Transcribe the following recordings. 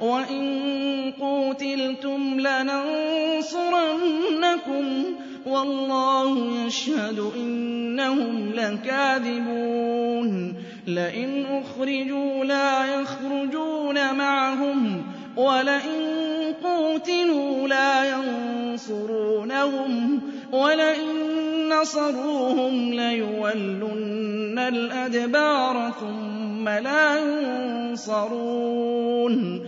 وَإِن قُوتِلْتُمْ لَنَنصُرَنَّكُمْ وَاللَّهُ يَشْهَدُ إِنَّهُمْ لَكَاذِبُونَ لَئِنْ أُخْرِجُوا لَا يَخْرُجُونَ مَعَهُمْ وَلَئِن قُوتِلُوا لَا يَنصُرُونَهُمْ وَلَئِن نَّصَرُوهُمْ لَيُوَلُّنَّ الْأَدْبَارَ ثُمَّ لَا يُنصَرُونَ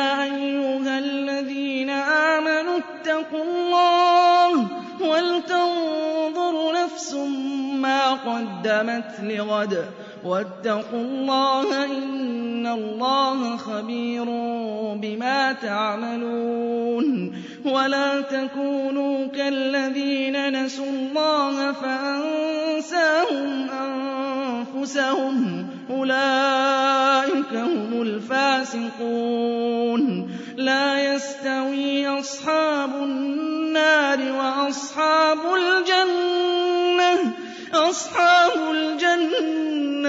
قدمت لغد. واتقوا الله إن الله خبير بما تعملون. ولا تكونوا كالذين نسوا الله فأنساهم أنفسهم. أولئك هم الفاسقون. لا يستوي أصحاب النار وأصحاب الجنة. أصحاب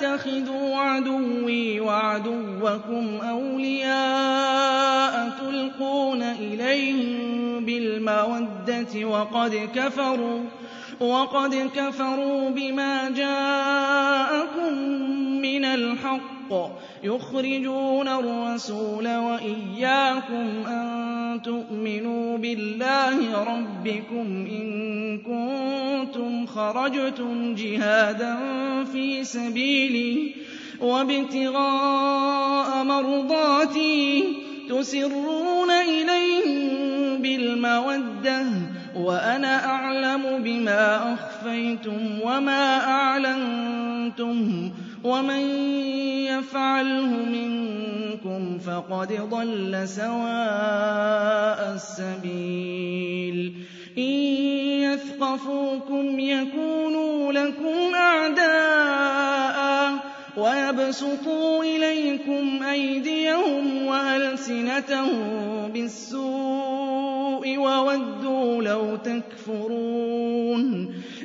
تَتَّخِذُوا عَدُوِّي وَعَدُوَّكُمْ أَوْلِيَاءَ تُلْقُونَ إِلَيْهِم بِالْمَوَدَّةِ وَقَدْ كَفَرُوا وَقَدْ كَفَرُوا بِمَا جَاءَكُم مِّنَ الْحَقِّ الْحَقِّ يُخْرِجُونَ الرَّسُولَ وَإِيَّاكُمْ أَن تُؤْمِنُوا بِاللَّهِ رَبِّكُمْ إِن كُنتُمْ خَرَجْتُمْ جِهَادًا فِي سبيلي وَابْتِغَاءَ مرضاتي تُسِرُّونَ إِلَيْهِم بِالْمَوَدَّةِ وَأَنَا أَعْلَمُ بِمَا أَخْفَيْتُمْ وَمَا أَعْلَنتُمْ وَمَن يَفْعَلْهُ مِنكُمْ فَقَدْ ضَلَّ سَوَاءَ السَّبِيلِ إِن يَثْقَفُوكُمْ يَكُونُوا لَكُمْ أَعْدَاءً وَيَبْسُطُوا إِلَيْكُمْ أَيْدِيَهُمْ وَأَلْسِنَتَهُم بِالسُّوءِ وَوَدُّوا لَوْ تَكْفُرُونَ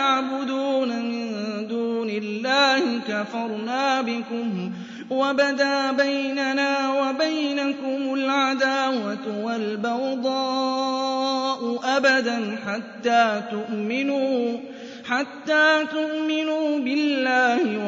تعبدون من دون الله كفرنا بكم وبدا بيننا وبينكم العداوة والبغضاء أبدا حتى تؤمنوا حتى تؤمنوا بالله